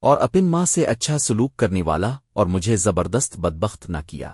اور اپن ماں سے اچھا سلوک کرنے والا اور مجھے زبردست بدبخت نہ کیا۔